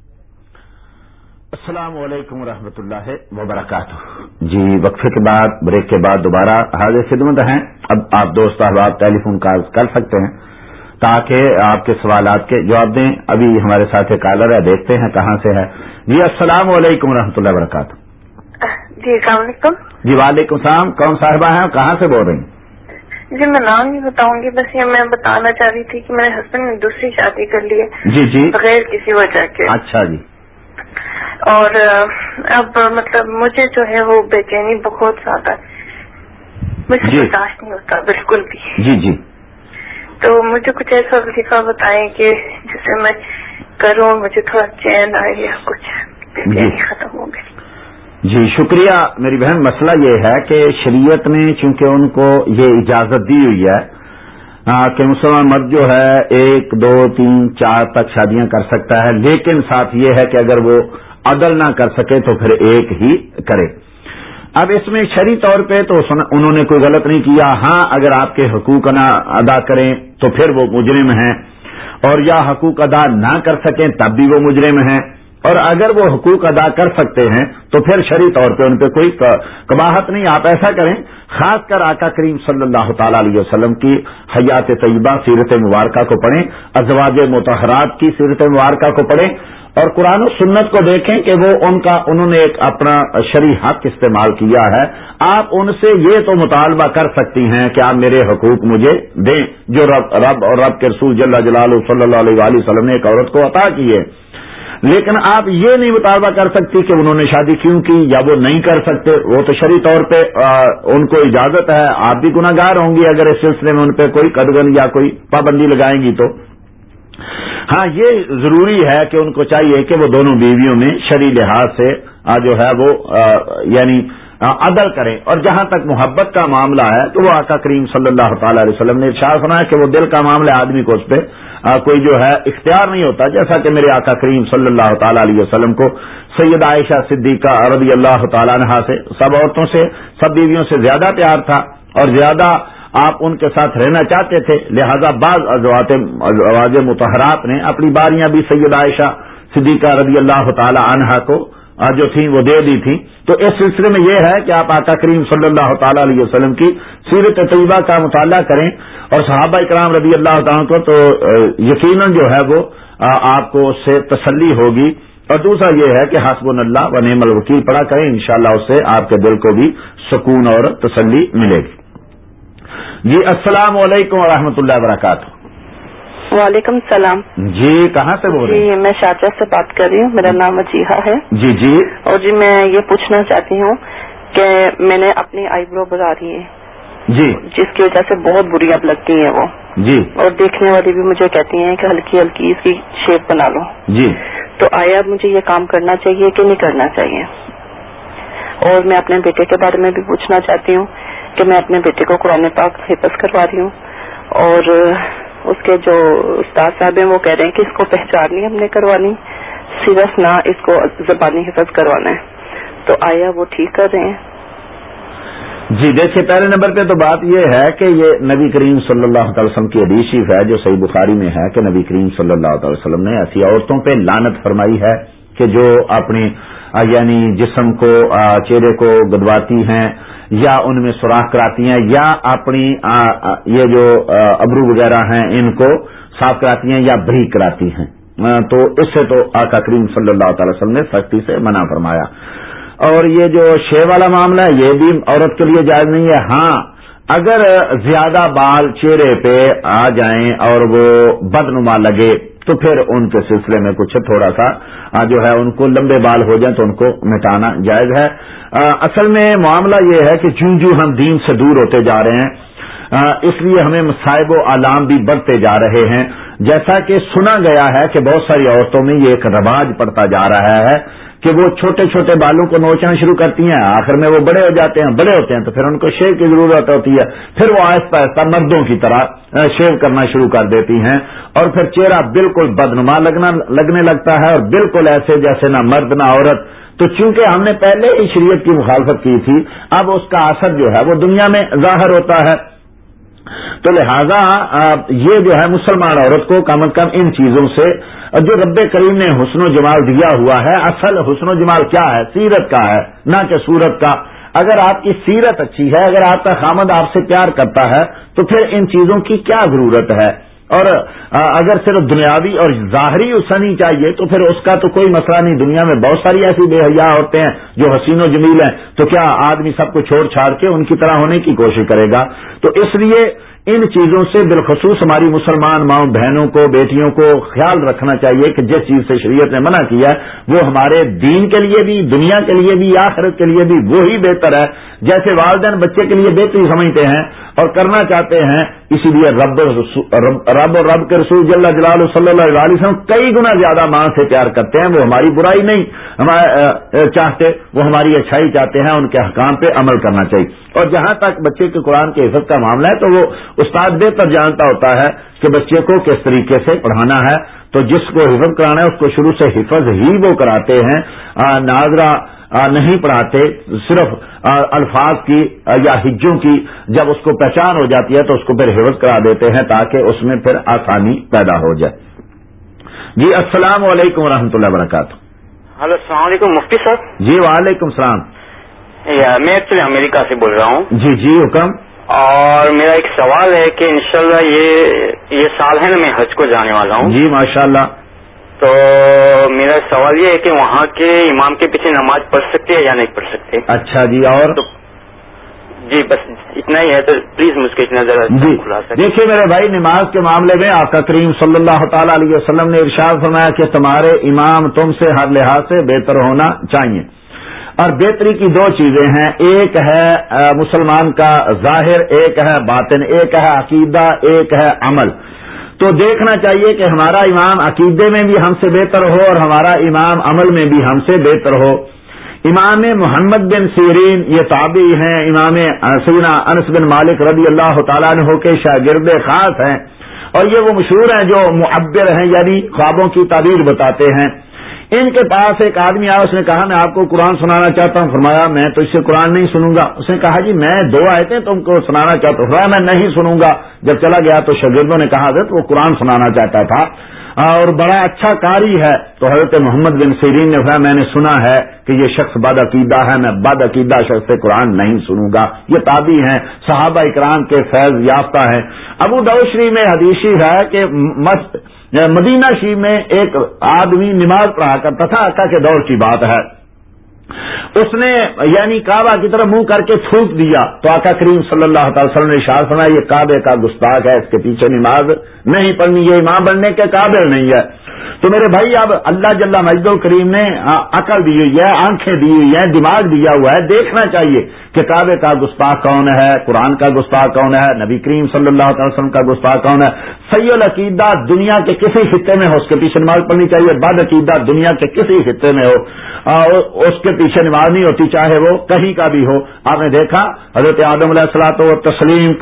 السلام علیکم و اللہ وبرکاتہ۔ جی وقفے کے بعد بریک کے بعد دوبارہ حاضر خدمت ہیں۔ اب آپ دوست احباب ٹیلی فون کال کر سکتے ہیں تاکہ آپ کے سوالات کے جواب دیں۔ ابھی ہمارے ساتھ ایک کالر ہے دیکھتے ہیں کہاں سے ہے۔ جی السلام علیکم و اللہ وبرکاتہ۔ جی السلام علیکم۔ جی وعلیکم السلام۔ کون صاحبہ ہیں؟ کہاں سے بول رہی ہیں؟ جی میں نام نہیں بتاؤں گی بس یہ میں بتانا چاہ رہی تھی کہ میرے ہسبینڈ نے دوسری شادی کر لی ہے جی جی۔ بغیر کسی وجہ کے۔ اچھا جی۔ اور اب مطلب مجھے جو ہے وہ بے چینی بہت زیادہ مجھے جی۔ برداشت نہیں ہوتا بالکل بھی۔ جی جی۔ تو مجھے کچھ ایسا وظیفہ بتائیں کہ جسے میں کروں مجھے تھوڑا چین آئے یا کچھ چینی ختم ہو گئی۔ جی شکریہ میری بہن۔ مسئلہ یہ ہے کہ شریعت نے چونکہ ان کو یہ اجازت دی ہوئی ہے ہاں، کہ مسلمان مرد جو ہے، ایک، دو، تین، چار تک شادیاں کر سکتا ہے، لیکن ساتھ یہ ہے کہ اگر وہ عدل نہ کر سکے تو پھر ایک ہی کرے۔ اب اس میں شری طور پہ تو انہوں نے کوئی غلط نہیں کیا۔ ہاں اگر آپ کے حقوق نہ ادا کریں تو پھر وہ مجرم ہیں، اور یا حقوق ادا نہ کر سکیں تب بھی وہ مجرم ہیں۔ اور اگر وہ حقوق ادا کر سکتے ہیں تو پھر شری طور پہ ان پہ کوئی کباہت نہیں۔ آپ ایسا کریں، خاص کر آقا کریم صلی اللہ تعالی علیہ وسلم کی حیات طیبہ سیرت مبارکہ کو پڑھیں، ازواج متحرات کی سیرت مبارکہ کو پڑھیں، اور قرآن و سنت کو دیکھیں کہ وہ ان کا، انہوں نے ایک اپنا شری حق استعمال کیا ہے۔ آپ ان سے یہ تو مطالبہ کر سکتی ہیں کہ آپ میرے حقوق مجھے دیں۔ جو رب رب اور رب کے رسول جل جلال صلی اللہ علیہ وسلم نے ایک عورت کو عطا کی ہے۔ لیکن آپ یہ نہیں مطالبہ کر سکتی کہ انہوں نے شادی کیوں کی یا وہ نہیں کر سکتے، وہ تو شری طور پہ ان کو اجازت ہے۔ آپ بھی گناگار ہوں گی اگر اس سلسلے میں ان پہ کوئی قدغن یا کوئی پابندی لگائیں گی تو۔ ہاں یہ ضروری ہے کہ ان کو چاہیے کہ وہ دونوں بیویوں میں شری لحاظ سے جو ہے وہ یعنی عدل کریں۔ اور جہاں تک محبت کا معاملہ ہے، تو وہ آقا کریم صلی اللہ تعالی علیہ وسلم نے ارشاد سنا ہے کہ وہ دل کا معاملہ آدمی کو اس پہ کوئی جو ہے، اختیار نہیں ہوتا، جیسا کہ میرے آقا کریم صلی اللہ تعالی علیہ وسلم کو سید عائشہ صدیقہ رضی اللہ تعالیٰ عنہ سے، سب عورتوں سے، سب بیویوں سے زیادہ پیار تھا اور زیادہ آپ ان کے ساتھ رہنا چاہتے تھے۔ لہذا بعض ازواج متحرات نے اپنی باریاں بھی سید عائشہ صدیقہ رضی اللہ تعالی عنہا کو جو تھیں وہ دے دی تھیں۔ تو اس سلسلے میں یہ ہے کہ آپ آقا کریم صلی اللہ تعالی علیہ وسلم کی سیرت طیبہ کا مطالعہ کریں۔ اور صحابہ اکرام رضی اللہ تعالیٰ کو تو یقیناً جو ہے وہ آپ کو اس سے تسلی ہوگی۔ اور دوسرا یہ ہے کہ حسب اللہ و نعم الوکیل پڑھا کریں انشاءاللہ اس سے آپ کے دل کو بھی سکون اور تسلی ملے گی۔ جی السلام علیکم و اللہ وبرکاتہ۔ وعلیکم السلام۔ جی کہاں سے بول رہے ہیں؟ جی میں شاہجہ سے بات کر رہی ہوں۔ میرا نام وجیحا ہے۔ جی جی۔ اور جی میں یہ پوچھنا چاہتی ہوں کہ میں نے اپنی آئی برو بگا دی ہے۔ جی۔ جس کی وجہ سے بہت بری اب لگتی ہیں وہ۔ جی۔ اور دیکھنے والی بھی مجھے کہتی ہیں کہ ہلکی ہلکی اس کی شیپ بنا لو۔ جی۔ تو آیا مجھے یہ کام کرنا چاہیے کہ نہیں کرنا چاہیے۔ اور میں اپنے بیٹے کے بارے میں بھی پوچھنا چاہتی ہوں کہ میں اپنے بیٹے کو قرآن پاک حفظ کروا رہی ہوں۔ اور اس کے جو استاد صاحب ہیں وہ کہہ رہے ہیں کہ اس کو پہچاننی ہم نے کروانی صرف نہ اس کو زبانی حفظ کروانا ہے۔ تو آیا وہ ٹھیک کر رہے ہیں؟ جی دیکھیے، پہلے نمبر پہ تو بات یہ ہے کہ یہ نبی کریم صلی اللہ تعالی وسلم کی حدیث شیف ہے، جو صحیح بخاری میں ہے کہ نبی کریم صلی اللہ تعالی وسلم نے ایسی عورتوں پہ لانت فرمائی ہے کہ جو اپنی یعنی جسم کو چہرے کو گدواتی ہیں، یا ان میں سوراخ کراتی ہیں، یا اپنی یہ جو ابرو وغیرہ ہیں، ان کو صاف کراتی ہیں یا بریک کراتی ہیں۔ تو اس سے تو آقا کریم صلی اللہ تعالی وسلم نے سختی سے منع فرمایا۔ اور یہ جو شے والا معاملہ ہے، یہ بھی عورت کے لیے جائز نہیں ہے۔ ہاں اگر زیادہ بال چہرے پہ آ جائیں اور وہ بدنما لگے، تو پھر ان کے سلسلے میں کچھ تھوڑا سا جو ہے، ان کو لمبے بال ہو جائیں تو ان کو مٹانا جائز ہے۔ اصل میں معاملہ یہ ہے کہ جوں جوں ہم دین سے دور ہوتے جا رہے ہیں اس لیے ہمیں مصائب و علام بھی بڑھتے جا رہے ہیں۔ جیسا کہ سنا گیا ہے کہ بہت ساری عورتوں میں یہ ایک رواج پڑتا جا رہا ہے کہ وہ چھوٹے چھوٹے بالوں کو نوچنا شروع کرتی ہیں، آخر میں وہ بڑے ہو جاتے ہیں، بڑے ہوتے ہیں، تو پھر ان کو شیو کی ضرورت ہوتی ہے۔ پھر وہ آہستہ آہستہ مردوں کی طرح شیو کرنا شروع کر دیتی ہیں۔ اور پھر چہرہ بالکل بدنما لگنا، لگنے لگتا ہے اور بالکل ایسے جیسے نہ مرد نہ عورت۔ تو چونکہ ہم نے پہلے ہی شریعت کی مخالفت کی تھی، اب اس کا اثر جو ہے، وہ دنیا میں ظاہر ہوتا ہے۔ تو لہذا یہ جو ہے مسلمان عورت کو کم از کم ان چیزوں سے، جو رب کریم نے حسن و جمال دیا ہوا ہے، اصل حسن و جمال کیا ہے؟ سیرت کا ہے، نہ کہ سورت کا۔ اگر آپ کی سیرت اچھی ہے، اگر آپ کا خامد آپ سے پیار کرتا ہے، تو پھر ان چیزوں کی کیا ضرورت ہے؟ اور اگر صرف دنیاوی اور ظاہری حسنی چاہیے تو پھر اس کا تو کوئی مسئلہ نہیں۔ دنیا میں بہت ساری ایسی بے حیا ہوتے ہیں جو حسین و جمیل ہیں۔ تو کیا آدمی سب کو چھوڑ چھاڑ کے ان کی طرح ہونے کی کوشش کرے گا؟ تو اس لیے ان چیزوں سے بالخصوص ہماری مسلمان ماؤں بہنوں کو بیٹیوں کو خیال رکھنا چاہیے کہ جس چیز سے شریعت نے منع کیا ہے، وہ ہمارے دین کے لیے بھی، دنیا کے لیے بھی، آخرت کے لیے بھی وہی بہتر ہے، جیسے والدین بچے کے لیے بہتری سمجھتے ہیں اور کرنا چاہتے ہیں۔ اسی لیے رب رب اور رب کے رسول جل جلال صلی اللہ علیہ وسلم کئی گنا زیادہ ماں سے پیار کرتے ہیں، وہ ہماری برائی نہیں ہمارے چاہتے، وہ ہماری اچھائی چاہتے ہیں، ان کے حکام پہ عمل کرنا چاہیے۔ اور جہاں تک بچے کے قرآن کے حفظ کا معاملہ ہے، تو وہ استاد بہتر جانتا ہوتا ہے کہ بچے کو کس طریقے سے پڑھانا ہے۔ تو جس کو حفظ کرانا ہے اس کو شروع سے حفظ ہی وہ کراتے ہیں۔ ناظرہ نہیں پڑھاتے صرف الفاظ کی یا ہجوں کی جب اس کو پہچان ہو جاتی ہے تو اس کو پھر حفظ کرا دیتے ہیں تاکہ اس میں پھر آسانی پیدا ہو جائے۔ جی السلام علیکم و اللہ وبرکاتہ۔ ہلو السلام علیکم مفتی صاحب۔ جی وعلیکم السلام۔ میں ایکچولی امریکہ سے بول رہا ہوں۔ جی جی حکم۔ اور میرا ایک سوال ہے کہ انشاءاللہ یہ یہ سال ہے نا میں حج کو جانے والا ہوں۔ جی ماشاءاللہ۔ تو میرا سوال یہ ہے کہ وہاں کے امام کے پیچھے نماز پڑھ سکتے ہیں یا نہیں پڑھ سکتے؟ اچھا جی اور؟ جی بس اتنا ہی ہے تو پلیز مجھ کو اتنا ذرا جی۔ دیکھیے میرے بھائی نماز کے معاملے میں آقا کریم صلی اللہ تعالی علیہ وسلم نے ارشاد فرمایا کہ تمہارے امام تم سے ہر لحاظ سے بہتر ہونا چاہیے۔ اور بہتری کی دو چیزیں ہیں۔ ایک ہے مسلمان کا ظاہر، ایک ہے باطن، ایک ہے عقیدہ، ایک ہے عمل۔ تو دیکھنا چاہیے کہ ہمارا امام عقیدے میں بھی ہم سے بہتر ہو اور ہمارا امام عمل میں بھی ہم سے بہتر ہو۔ امام محمد بن سیرین یہ تابعی ہیں۔ امام سینا انس بن مالک رضی اللہ تعالیٰ نے ہو کے شاگرد خاص ہیں۔ اور یہ وہ مشہور ہیں جو معبر ہیں یعنی خوابوں کی تعبیر بتاتے ہیں۔ ان کے پاس ایک آدمی آیا، اس نے کہا، میں آپ کو قرآن سنانا چاہتا ہوں۔ فرمایا، میں تو اس سے قرآن نہیں سنوں گا۔ اس نے کہا جی میں دو آئے تھے تم کو سنانا چاہتا ہوں۔ فرمایا، میں نہیں سنوں گا۔ جب چلا گیا تو شاگردوں نے کہا، حضرت، وہ قرآن سنانا چاہتا تھا۔ اور بڑا اچھا کاری ہے۔ تو حضرت محمد بن سیرین نے کہا میں نے سنا ہے کہ یہ شخص بد عقیدہ ہے۔ میں بد عقیدہ شخص سے قرآن نہیں سنوں گا۔ یہ تابی ہیں۔ صحابہ اکرام کے فیض یافتہ ہیں۔ ابو دوشری میں حدیثی ہے کہ مست یعنی مدینہ شریف میں ایک آدمی نماز پڑھا کرتا تھا آقا کے دور کی بات ہے۔ اس نے یعنی کعبہ کی طرف منہ کر کے تھوک دیا تو آقا کریم صلی اللہ تعالی وسلم نے اشار سنا یہ کعبے کا گستاخ ہے، اس کے پیچھے نماز نہیں پڑھنی، یہ امام بننے کے قابل نہیں ہے۔ تو میرے بھائی، اب اللہ جل مجد الکریم نے عقل دی ہوئی ہے، آنکھیں دی ہوئی ہیں، دماغ دیا ہوا ہے، دیکھنا چاہیے کہ کعبے کا گستاخ کون ہے، قرآن کا گستاخ کون ہے، نبی کریم صلی اللہ تعالی وسلم کا گستاخ کون ہے۔ سی العقیدہ دنیا کے کسی خطے میں ہو، اس کے پیچھے نماز پڑھنی چاہیے، بد عقیدہ دنیا کے کسی خطے میں ہو۔ اس کے پیچھے نماز نہیں ہوتی، چاہے وہ کہیں کا بھی ہو۔ آپ نے دیکھا، حضرت آدم علیہ السلاط و تسلیم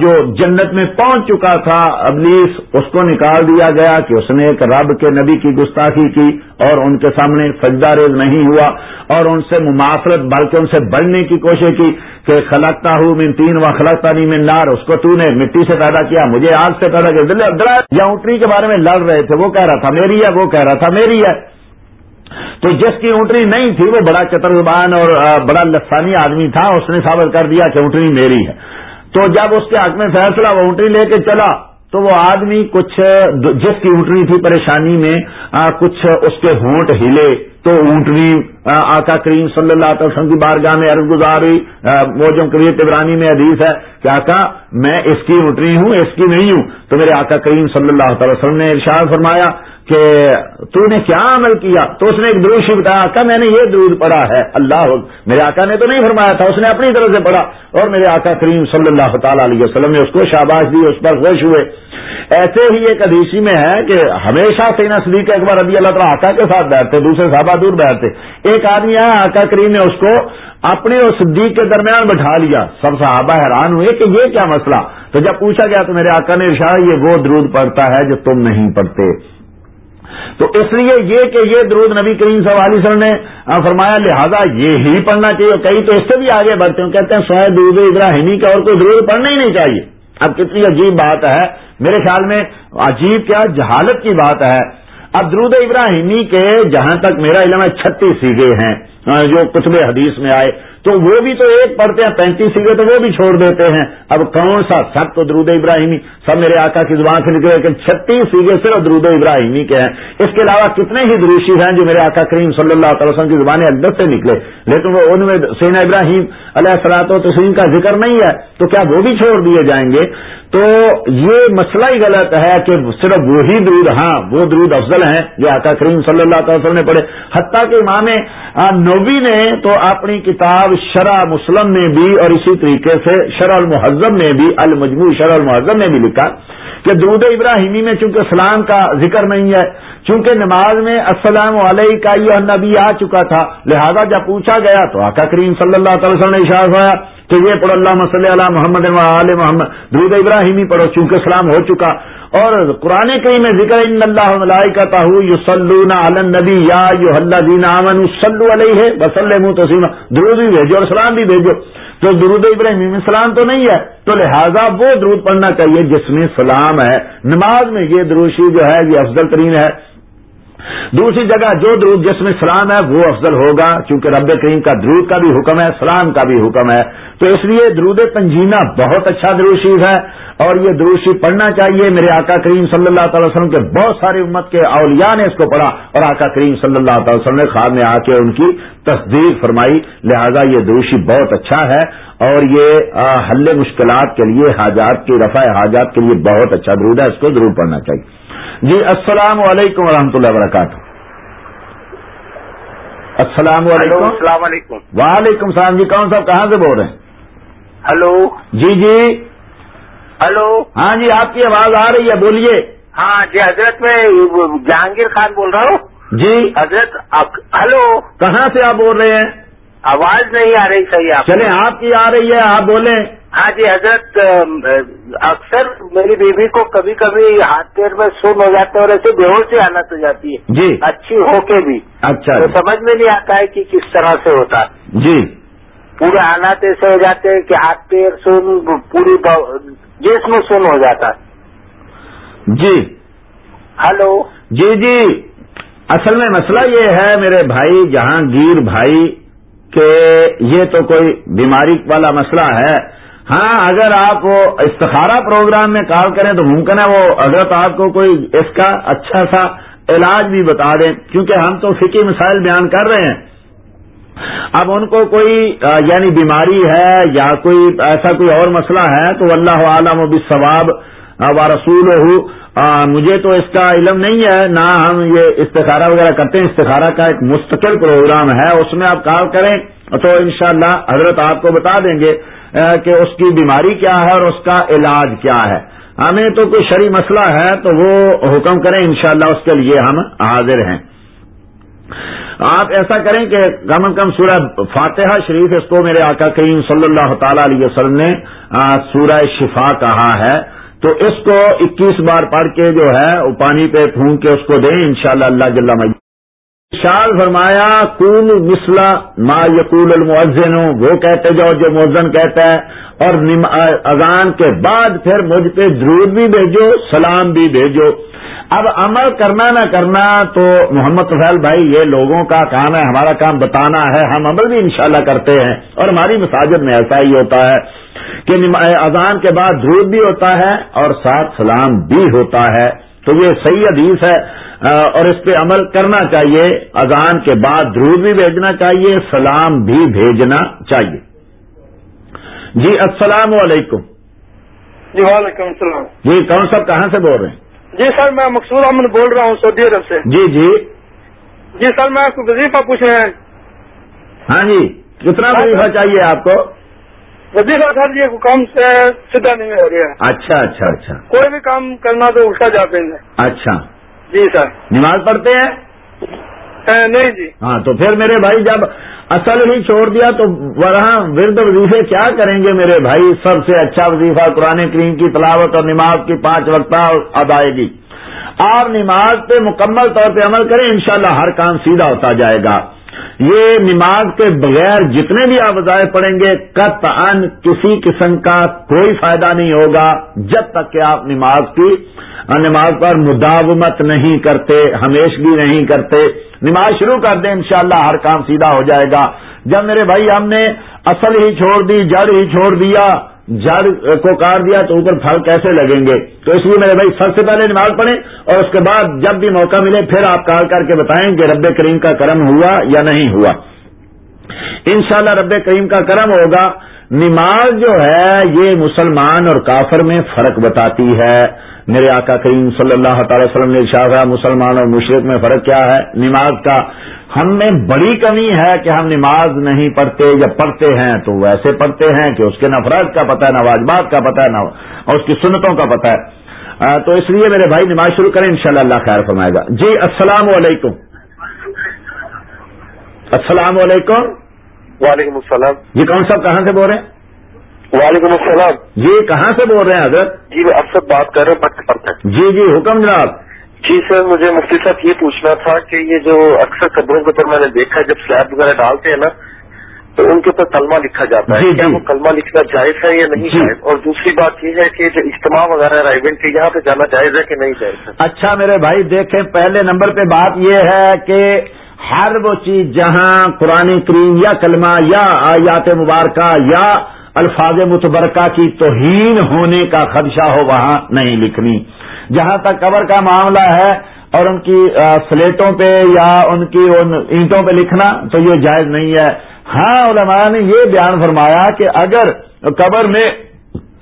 جو جنت میں پہنچ چکا تھا، ابلیس، اس کو نکال دیا گیا کہ اس نے ایک رب کے نبی کی گستاخی کی اور ان کے سامنے سجدہ ریز نہیں ہوا اور ان سے مماثرت بلکہ ان سے بڑھنے کی کوشش کی کہ خلقتا ہوں میں تین و خلقتا نہیں میں نار، اس کو تو نے مٹی سے پیدا کیا، مجھے آگ سے پیدا کیا۔ یا اونٹنی کے بارے میں لڑ رہے تھے، وہ کہہ رہا تھا، میری ہے، وہ کہہ رہا تھا، میری ہے۔ تو جس کی اونٹنی نہیں تھی وہ بڑا چتر زبان اور بڑا لسانی آدمی تھا، اس نے ثابت کر دیا کہ اونٹنی میری ہے۔ تو جب اس کے حق میں فیصلہ وہ اونٹنی لے کے چلا، تو وہ آدمی کچھ جس کی اونٹنی تھی پریشانی میں کچھ اس کے ہونٹ ہلے۔ تو اونٹنی آقا کریم صلی اللہ علیہ وسلم کی بارگاہ میں عرض گزار ہوئی وہ جو کبیر تبرانی میں حدیث ہے کہ آقا، میں اس کی اونٹنی ہوں، اس کی نہیں ہوں۔ تو میرے آقا کریم صلی اللہ تعالی وسلم نے ارشاد فرمایا کہ تو نے کیا عمل کیا؟ تو اس نے ایک دروشی بتایا، آقا، میں نے یہ درود پڑھا ہے، اللہ میرے آقا نے تو نہیں فرمایا تھا، اس نے اپنی طرف سے پڑھا۔ اور میرے آقا کریم صلی اللہ تعالی علیہ وسلم نے اس کو شاباش دی، اس پر خوش ہوئے۔ ایسے ہی ایک ادیسی میں ہے کہ ہمیشہ سینا صدیق اکبر رضی اللہ تعالیٰ آقا کے ساتھ بیٹھتے، دوسرے صحابہ دور بیٹھتے۔ ایک آدمی آیا، آقا کریم نے اس کو اپنے اور صدیق کے درمیان بٹھا لیا۔ سب صحابہ حیران ہوئے کہ یہ کیا مسئلہ؟ تو جب پوچھا گیا تو میرے آقا نے ارشاد، یہ وہ درود پڑتا ہے جو تم نہیں پڑھتے۔ تو اس لیے یہ کہ یہ درود نبی کریم صلی اللہ علیہ وسلم نے فرمایا، لہذا یہ ہی پڑھنا چاہیے۔ کئی تو اس سے بھی آگے بڑھتے ہیں، کہتے ہیں، سوائے درود ابراہیمی کا اور کوئی درود پڑھنا ہی نہیں چاہیے۔ اب کتنی عجیب بات ہے۔ میرے خیال میں عجیب کیا جہالت کی بات ہے۔ اب درود ابراہیمی کے جہاں تک میرا علم ہے، چھتیس سیگے ہیں، جو کتب حدیث میں آئے۔ تو وہ بھی تو ایک پڑھتے ہیں، پینتیس سیگے تو وہ بھی چھوڑ دیتے ہیں۔ اب کون سا سب تو درود ابراہیمی؟ سب میرے آقا کی زبان سے نکلے کہ چھتیس سیگے صرف درود ابراہیمی کے ہیں۔ اس کے علاوہ کتنے ہی دروشی ہیں جو میرے آقا کریم صلی اللہ تعالی وسلم کی زبان اقدس سے نکلے۔ لیکن وہ ان میں سینا ابراہیم علیہ السلاط و تسلیم کا ذکر نہیں ہے، تو کیا وہ بھی چھوڑ دیے جائیں گے؟ تو یہ مسئلہ ہی غلط ہے کہ صرف وہی درود ہاں وہ درود افضل ہیں جو آقا کریم صلی اللہ تعالی وسلم نے پڑھے۔ حتیٰ کہ امام نوبی نے تو اپنی کتاب شرح مسلم میں بھی اور اسی طریقے سے شرح المحزم میں بھی، المجموع شرح المحزم میں بھی لکھا کہ درود ابراہیمی میں چونکہ اسلام کا ذکر نہیں ہے، چونکہ نماز میں السلام علیہ کا یہ نبی آ چکا تھا، لہذا جب پوچھا گیا تو آقا کریم صلی اللہ تعالی وسلم نے اشار ہوا کہ یہ پڑھو اللہ مسلم علیہ محمد علیہ محمد۔ درود ابراہیمی پڑھو، چونکہ اسلام ہو چکا۔ اور قرآن کریم میں ذکر ان اللہ کا تاہو یو سلون نبی یا سلو علیہ ہے وسلم تسیم درود بھی بھیجو اور سلام بھی بھیجو۔ تو درود ابراہیم سلام تو نہیں ہے، تو لہذا وہ درود پڑھنا چاہیے جس میں سلام ہے۔ نماز میں یہ دروشی جو ہے، یہ افضل ترین ہے۔ دوسری جگہ جو درود جس میں سلام ہے، وہ افضل ہوگا کیونکہ رب کریم کا درود کا بھی حکم ہے سلام کا بھی حکم ہے۔ تو اس لیے درود پنجینا بہت اچھا دروشیف ہے۔ اور یہ دروشی پڑھنا چاہیے۔ میرے آقا کریم صلی اللہ تعالی وسلم کے بہت ساری امت کے اولیاء نے اس کو پڑھا۔ اور آقا کریم صلی اللہ تعالی وسلم نے خواب میں آ کے ان کی تصدیق فرمائی۔ لہذا یہ دروشی بہت اچھا ہے۔ اور یہ حل مشکلات کے لیے، حاجات کی، رفع حاجات کے لیے بہت اچھا درود ہے۔ اس کو ضرور پڑھنا چاہیے۔ جی السلام علیکم ورحمۃ اللہ وبرکاتہ۔ السلام علیکم۔ السلام علیکم۔ وعلیکم السلام جی کون صاحب کہاں سے بول رہے ہیں؟ ہلو۔ جی جی۔ ہلو۔ ہاں جی آپ کی آواز آ رہی ہے بولیے۔ ہاں جی حضرت میں جہانگیر خان بول رہا ہوں۔ جی۔ حضرت ہلو۔ کہاں سے آپ بول رہے ہیں؟ آواز نہیں آ رہی صحیح آپ چلے آپ کی آ رہی ہے آپ بولیں۔ ہاں جی حضرت اکثر میری بیوی کو کبھی کبھی ہاتھ پیر میں سن ہو جاتا ہے اور ایسے بے ہوشی حالت ہو جاتی ہے۔ جی۔ اچھی ہو کے بھی۔ اچھا۔ تو سمجھ میں نہیں آتا ہے کہ کس طرح سے ہوتا جی۔ پورے حالات ایسے ہو جاتے ہیں کہ ہاتھ پیر سن پوری جسم سن ہو جاتا جی۔ ہلو۔ جی جی۔ اصل میں مسئلہ یہ ہے میرے بھائی جہانگیر بھائی کہ یہ تو کوئی بیماری والا مسئلہ ہے۔ ہاں اگر آپ استخارہ پروگرام میں کال کریں تو ممکن ہے وہ حضرت آپ کو کوئی اس کا اچھا سا علاج بھی بتا دیں۔ کیونکہ ہم تو فکی مسائل بیان کر رہے ہیں۔ اب ان کو کوئی یعنی بیماری ہے یا کوئی ایسا کوئی اور مسئلہ ہے تو اللہ عالم و بصواب و رسول ہوں مجھے تو اس کا علم نہیں ہے، نہ ہم یہ استخارہ وغیرہ کرتے ہیں۔ استخارہ کا ایک مستقل پروگرام ہے، اس میں آپ کال کریں تو انشاءاللہ حضرت آپ کو بتا دیں گے کہ اس کی بیماری کیا ہے اور اس کا علاج کیا ہے۔ ہمیں تو کوئی شری مسئلہ ہے، تو وہ حکم کریں انشاءاللہ اس کے لیے ہم حاضر ہیں۔ آپ ایسا کریں کہ کم از کم سورہ فاتحہ شریف، اس کو میرے آقا کریم صلی اللہ تعالی علیہ وسلم نے سورہ شفا کہا ہے۔ تو اس کو اکیس بار پڑھ کے جو ہے، وہ پانی پہ پھونک کے اس کو دیں، انشاءاللہ اللہ جل مجھے شال فرمایا، کون مسلا ما یقول المعزن وہ کہتے جاؤ جو مؤزن کہتا ہے، اور اذان کے بعد پھر مجھ پہ درود بھی بھیجو، سلام بھی بھیجو۔ اب عمل کرنا نہ کرنا تو محمد فیل بھائی، یہ لوگوں کا کام ہے، ہمارا کام بتانا ہے، ہم عمل بھی انشاءاللہ کرتے ہیں۔ اور ہماری مساجد میں ایسا ہی ہوتا ہے۔ کہ اذان کے بعد دھوپ بھی ہوتا ہے اور ساتھ سلام بھی ہوتا ہے۔ تو یہ صحیح حدیث ہے اور اس پہ عمل کرنا چاہیے۔ اذان کے بعد دھوپ بھی بھیجنا چاہیے سلام بھی بھیجنا چاہیے۔ جی السلام علیکم۔ جی وعلیکم السلام۔ جی کون صاحب کہاں سے بول رہے ہیں؟ جی سر میں مقصود احمد بول رہا ہوں سعودی عرب سے۔ جی جی۔ جی سر میں آپ کو وظیفہ پوچھ رہے ہیں ہاں جی کتنا ہاں وظیفہ چاہیے آپ کو؟ وضیفہ سر یہ کام سے سیدھا نہیں ہو رہا ہے۔ اچھا اچھا اچھا۔ کوئی بھی کام کرنا تو الٹا جاتے ہیں اچھا۔ جی سر۔ نماز پڑھتے ہیں؟ نہیں جی۔ ہاں تو پھر میرے بھائی جب اصل ہی چھوڑ دیا تو وہاں ورد وظیفے کیا کریں گے میرے بھائی؟ سب سے اچھا وظیفہ قرآن کریم کی تلاوت اور نماز کی پانچ وقتہ ادائیگی۔ آپ نماز پہ مکمل طور پہ عمل کریں انشاءاللہ ہر کام سیدھا ہوتا جائے گا۔ یہ نماز کے بغیر جتنے بھی آپ ضائع پڑیں گے، قطعا کسی قسم کا کوئی فائدہ نہیں ہوگا جب تک کہ آپ نماز کی نماز پر مداومت نہیں کرتے، ہمیش بھی نہیں کرتے۔ نماز شروع کر دیں، انشاءاللہ ہر کام سیدھا ہو جائے گا۔ جب میرے بھائی ہم نے اصل ہی چھوڑ دی، جڑ ہی چھوڑ دیا جڑ کو کاٹ دیا تو اوپر پھل کیسے لگیں گے؟ تو اس لیے میرے بھائی سب سے پہلے نماز پڑھیں اور اس کے بعد جب بھی موقع ملے پھر آپ کال کر کے بتائیں کہ رب کریم کا کرم ہوا یا نہیں ہوا۔ انشاءاللہ رب کریم کا کرم ہوگا۔ نماز جو ہے، یہ مسلمان اور کافر میں فرق بتاتی ہے۔ میرے آقا کریم صلی اللہ تعالی وسلم نے ارشاد ہے مسلمان اور مشرق میں فرق کیا ہے؟ نماز کا ہم میں بڑی کمی ہے کہ ہم نماز نہیں پڑھتے۔ یا پڑھتے ہیں تو ویسے پڑھتے ہیں کہ اس کے نہ فرض کا پتہ ہے، نہ واجبات کا پتہ ہے، نہ اور اس کی سنتوں کا پتہ ہے۔ تو اس لیے میرے بھائی نماز شروع کریں، انشاءاللہ اللہ خیر فرمائے گا۔ جی السلام علیکم۔ السلام علیکم۔ وعلیکم السلام۔ یہ کون صاحب کہاں سے بول رہے ہیں؟ وعلیکم السلام۔ یہ کہاں سے بول رہے ہیں حضرت؟ جی میں اب سب بات کر رہے ہیں جی جی حکم جناب۔ جی سر مجھے مفتی صاحب یہ پوچھنا تھا کہ یہ جو اکثر قبروں کے اوپر میں نے دیکھا جب سلیب وغیرہ ڈالتے ہیں نا تو ان کے اوپر کلمہ لکھا جاتا ہے۔ جی، کیا جی۔ وہ کلمہ لکھنا جائز ہے یا نہیں جی۔ جائز؟ اور دوسری بات یہ ہے کہ جو اجتماع وغیرہ ہے ایونٹ کے یہاں پہ جانا جائز ہے کہ نہیں جائز اچھا میرے بھائی دیکھیں پہلے نمبر پہ بات یہ ہے کہ ہر وہ چیز جہاں قرآن کریم یا کلمہ یا آیات مبارکہ یا الفاظ متبرکہ کی توہین ہونے کا خدشہ ہو، وہاں نہیں لکھنی۔ جہاں تک قبر کا معاملہ ہے اور ان کی سلیٹوں پہ یا ان کی ان اینٹوں پہ لکھنا تو یہ جائز نہیں ہے۔ ہاں علماء نے یہ بیان فرمایا کہ اگر قبر میں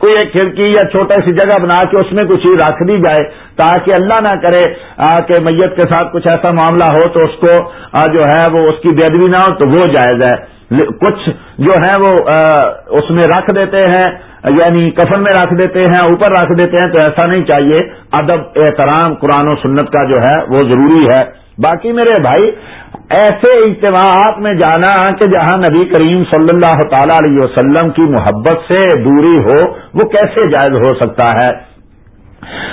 کوئی ایک کھڑکی یا چھوٹا سی جگہ بنا کے اس میں کچھ رکھ دی جائے تاکہ اللہ نہ کرے کہ میت کے ساتھ کچھ ایسا معاملہ ہو تو اس کو جو ہے وہ اس کی بےدبی نہ ہو تو وہ جائز ہے۔ کچھ جو ہے وہ اس میں رکھ دیتے ہیں یعنی کفن میں رکھ دیتے ہیں، اوپر رکھ دیتے ہیں تو ایسا نہیں چاہیے۔ ادب، احترام، قرآن و سنت کا جو ہے وہ ضروری ہے۔ باقی میرے بھائی ایسے اجتماعات میں جانا کہ جہاں نبی کریم صلی اللہ تعالی علیہ وسلم کی محبت سے دوری ہو، وہ کیسے جائز ہو سکتا ہے؟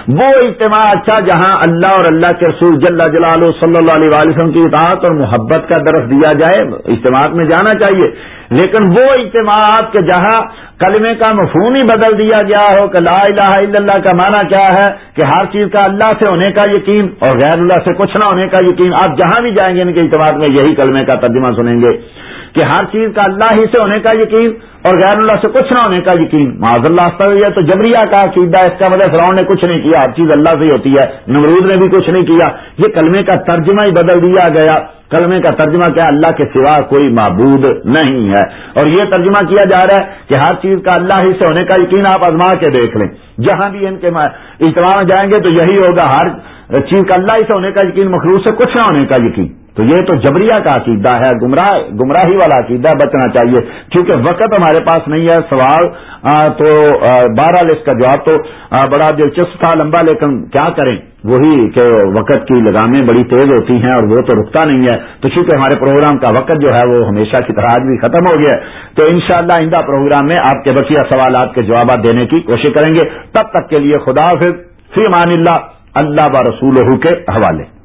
وہ اجتماع اچھا جہاں اللہ اور اللہ کے رسول جل جلال صلی اللہ علیہ وسلم کی اطاعت اور محبت کا درخت دیا جائے، اجتماع میں جانا چاہیے۔ لیکن وہ اجتماعات کے جہاں کلمے کا مفہوم ہی بدل دیا گیا ہو کہ لا الہ الا اللہ کا معنی کیا ہے کہ ہر چیز کا اللہ سے ہونے کا یقین اور غیر اللہ سے کچھ نہ ہونے کا یقین۔ آپ جہاں بھی جائیں گے ان کے اجتماع میں یہی کلمے کا ترجمہ سنیں گے کہ ہر چیز کا اللہ ہی سے ہونے کا یقین۔ اور غیر اللہ سے کچھ نہ ہونے کا یقین۔ معذ اللہ یہ تو جبریا کا عقیدہ اس کا مطلب فراؤن نے کچھ نہیں کیا، ہر چیز اللہ سے ہی ہوتی ہے۔ نمرود نے بھی کچھ نہیں کیا۔ یہ کلمے کا ترجمہ ہی بدل دیا گیا۔ کلمے کا ترجمہ کیا، اللہ کے سوا کوئی معبود نہیں ہے۔ اور یہ ترجمہ کیا جا رہا ہے کہ ہر چیز کا اللہ ہی سے ہونے کا یقین آپ ازما کے دیکھ لیں۔ جہاں بھی ان کے اجتماع میں جائیں گے تو یہی ہوگا، ہر چیز کا اللہ ہی سے ہونے کا یقین مخلوط سے کچھ نہ ہونے کا یقین۔ تو یہ تو جبریہ کا عقیدہ ہے، گمراہ گمراہی والا عقیدہ بچنا چاہیے۔ کیونکہ وقت ہمارے پاس نہیں ہے، سوال تو بارہ اس کا جواب تو بڑا دلچسپ تھا۔ لمبا، لیکن کیا کریں؟ وہی کہ وقت کی لگامیں بڑی تیز ہوتی ہیں اور وہ تو رکتا نہیں ہے۔ تو چونکہ ہمارے پروگرام کا وقت جو ہے، وہ ہمیشہ کی طرح آج بھی ختم ہو گیا تو انشاءاللہ شاء پروگرام میں آپ کے بقیہ سوالات کے جوابات دینے کی کوشش کریں گے۔ تب تک کے لیے خدا فی مان اللہ اللہ و رسول کے حوالے۔